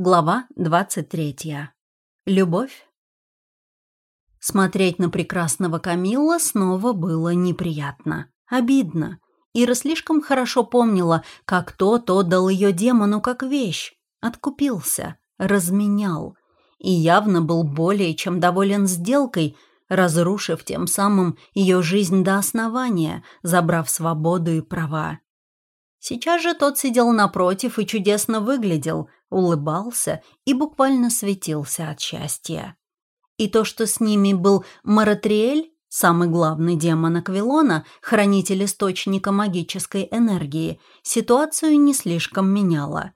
Глава 23. Любовь. Смотреть на прекрасного Камилла снова было неприятно, обидно. Ира слишком хорошо помнила, как тот отдал ее демону как вещь, откупился, разменял. И явно был более чем доволен сделкой, разрушив тем самым ее жизнь до основания, забрав свободу и права. Сейчас же тот сидел напротив и чудесно выглядел, улыбался и буквально светился от счастья. И то, что с ними был Маратриэль, самый главный демон Аквилона, хранитель источника магической энергии, ситуацию не слишком меняло.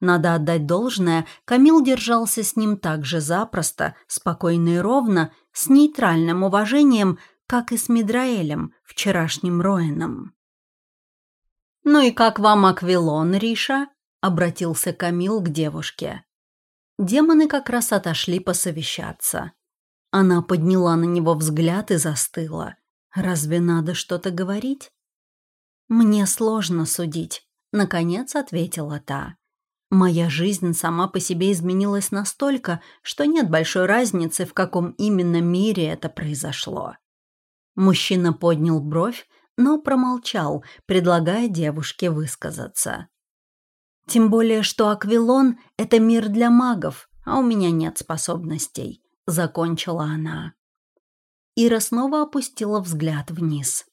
Надо отдать должное, Камил держался с ним так же запросто, спокойно и ровно, с нейтральным уважением, как и с Мидраэлем, вчерашним Роэном. «Ну и как вам Аквилон, Риша?» — обратился Камил к девушке. Демоны как раз отошли посовещаться. Она подняла на него взгляд и застыла. «Разве надо что-то говорить?» «Мне сложно судить», — наконец ответила та. «Моя жизнь сама по себе изменилась настолько, что нет большой разницы, в каком именно мире это произошло». Мужчина поднял бровь, но промолчал, предлагая девушке высказаться. «Тем более, что Аквилон — это мир для магов, а у меня нет способностей», — закончила она. Ира снова опустила взгляд вниз.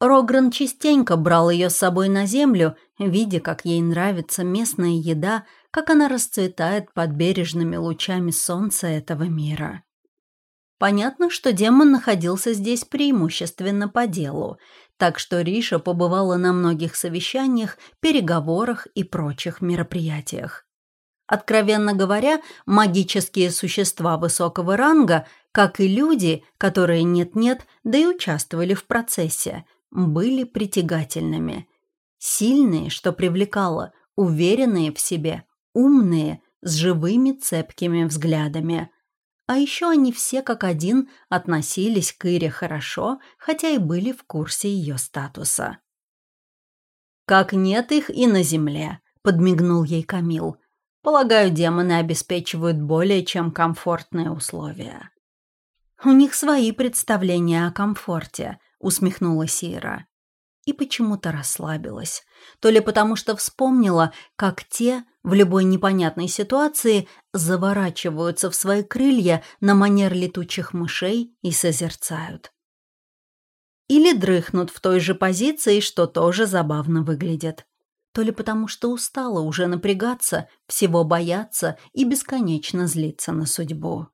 Рогран частенько брал ее с собой на землю, видя, как ей нравится местная еда, как она расцветает под бережными лучами солнца этого мира. Понятно, что демон находился здесь преимущественно по делу, так что Риша побывала на многих совещаниях, переговорах и прочих мероприятиях. Откровенно говоря, магические существа высокого ранга, как и люди, которые нет-нет, да и участвовали в процессе, были притягательными. Сильные, что привлекало, уверенные в себе, умные, с живыми цепкими взглядами – а еще они все как один относились к Ире хорошо, хотя и были в курсе ее статуса. «Как нет их и на земле», — подмигнул ей Камил. «Полагаю, демоны обеспечивают более чем комфортные условия». «У них свои представления о комфорте», — усмехнулась Ира. И почему-то расслабилась. То ли потому, что вспомнила, как те в любой непонятной ситуации заворачиваются в свои крылья на манер летучих мышей и созерцают. Или дрыхнут в той же позиции, что тоже забавно выглядит. То ли потому, что устала уже напрягаться, всего бояться и бесконечно злиться на судьбу.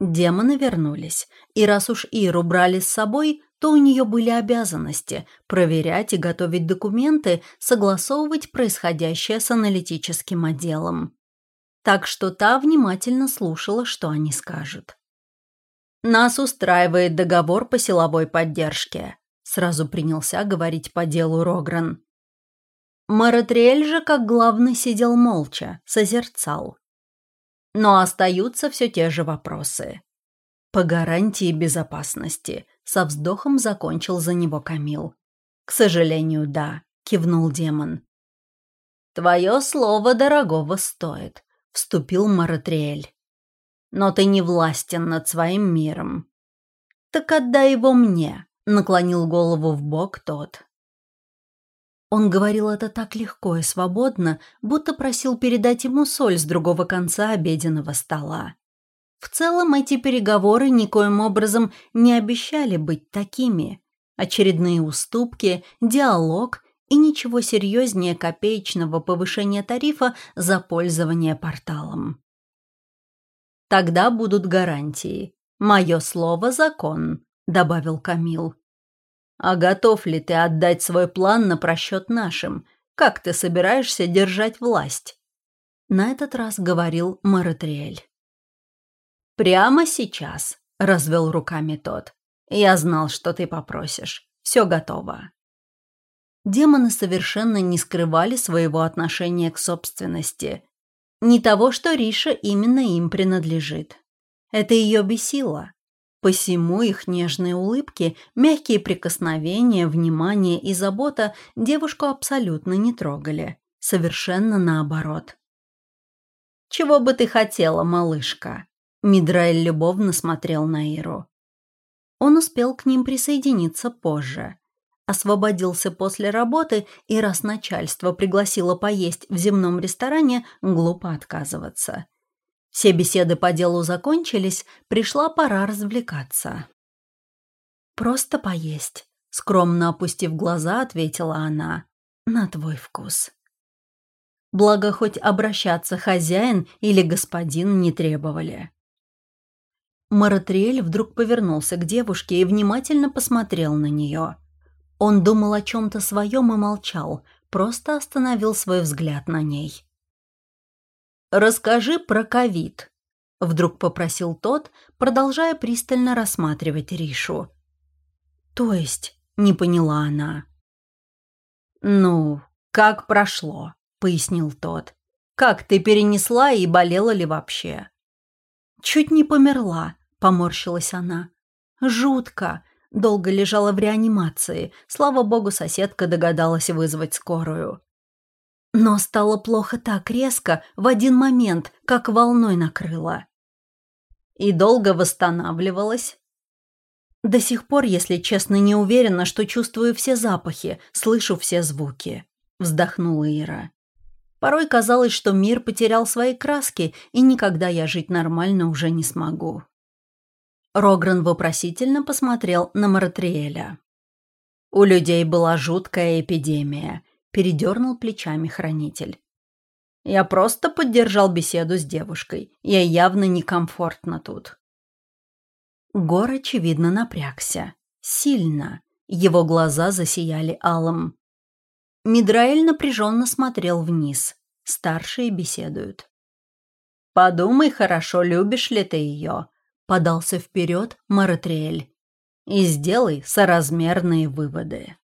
Демоны вернулись, и раз уж Иру брали с собой, то у нее были обязанности проверять и готовить документы, согласовывать происходящее с аналитическим отделом. Так что та внимательно слушала, что они скажут. «Нас устраивает договор по силовой поддержке», сразу принялся говорить по делу Рогран. Маратриэль же, как главный, сидел молча, созерцал. Но остаются все те же вопросы. По гарантии безопасности, со вздохом закончил за него Камил. «К сожалению, да», — кивнул демон. «Твое слово дорогого стоит», — вступил Маратриэль. «Но ты не властен над своим миром». «Так отдай его мне», — наклонил голову в бок тот. Он говорил это так легко и свободно, будто просил передать ему соль с другого конца обеденного стола. В целом эти переговоры никоим образом не обещали быть такими. Очередные уступки, диалог и ничего серьезнее копеечного повышения тарифа за пользование порталом. «Тогда будут гарантии. Мое слово – закон», – добавил Камил. «А готов ли ты отдать свой план на просчет нашим? Как ты собираешься держать власть?» На этот раз говорил Маратриэль. «Прямо сейчас», — развел руками тот. «Я знал, что ты попросишь. Все готово». Демоны совершенно не скрывали своего отношения к собственности. Не того, что Риша именно им принадлежит. Это ее бесило. Посему их нежные улыбки, мягкие прикосновения, внимание и забота девушку абсолютно не трогали. Совершенно наоборот. «Чего бы ты хотела, малышка?» Мидраэль любовно смотрел на Иру. Он успел к ним присоединиться позже. Освободился после работы, и раз начальство пригласило поесть в земном ресторане, глупо отказываться. Все беседы по делу закончились, пришла пора развлекаться. «Просто поесть», — скромно опустив глаза, ответила она. «На твой вкус». Благо, хоть обращаться хозяин или господин не требовали. Маратриэль вдруг повернулся к девушке и внимательно посмотрел на нее. Он думал о чем-то своем и молчал, просто остановил свой взгляд на ней. «Расскажи про ковид», — вдруг попросил тот, продолжая пристально рассматривать Ришу. «То есть?» — не поняла она. «Ну, как прошло?» — пояснил тот. «Как ты перенесла и болела ли вообще?» «Чуть не померла», — поморщилась она. «Жутко. Долго лежала в реанимации. Слава богу, соседка догадалась вызвать скорую. Но стало плохо так резко, в один момент, как волной накрыло. И долго восстанавливалась. До сих пор, если честно, не уверена, что чувствую все запахи, слышу все звуки. Вздохнула Ира. Порой казалось, что мир потерял свои краски, и никогда я жить нормально уже не смогу. Рогран вопросительно посмотрел на Маратриэля. У людей была жуткая эпидемия передернул плечами хранитель. Я просто поддержал беседу с девушкой. Ей явно некомфортно тут. Гор, очевидно, напрягся. Сильно. Его глаза засияли алым. Мидраэль напряженно смотрел вниз. Старшие беседуют. «Подумай хорошо, любишь ли ты ее?» — подался вперед Маратриэль. «И сделай соразмерные выводы».